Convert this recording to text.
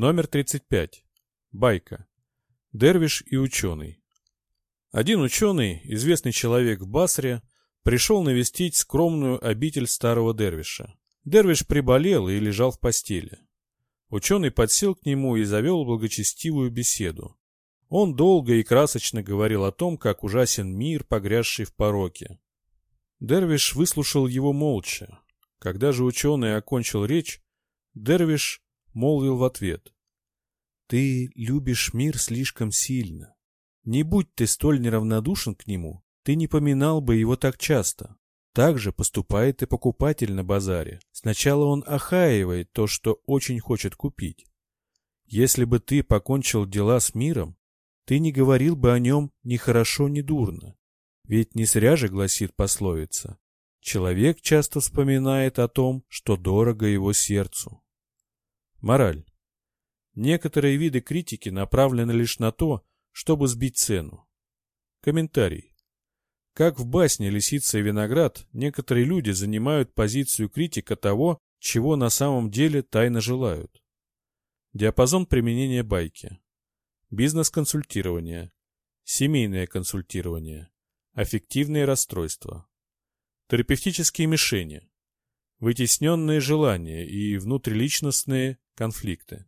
Номер 35. Байка. Дервиш и ученый. Один ученый, известный человек в Басре, пришел навестить скромную обитель старого Дервиша. Дервиш приболел и лежал в постели. Ученый подсел к нему и завел благочестивую беседу. Он долго и красочно говорил о том, как ужасен мир, погрязший в пороке. Дервиш выслушал его молча. Когда же ученый окончил речь, Дервиш молвил в ответ. «Ты любишь мир слишком сильно. Не будь ты столь неравнодушен к нему, ты не поминал бы его так часто. Так же поступает и покупатель на базаре. Сначала он охаивает то, что очень хочет купить. Если бы ты покончил дела с миром, ты не говорил бы о нем ни хорошо, ни дурно. Ведь не зря же гласит пословица. Человек часто вспоминает о том, что дорого его сердцу. Мораль. Некоторые виды критики направлены лишь на то, чтобы сбить цену. Комментарий. Как в басне «Лисица и виноград» некоторые люди занимают позицию критика того, чего на самом деле тайно желают. Диапазон применения байки. Бизнес-консультирование. Семейное консультирование. Аффективные расстройства. Терапевтические мишени. Вытесненные желания и внутриличностные конфликты.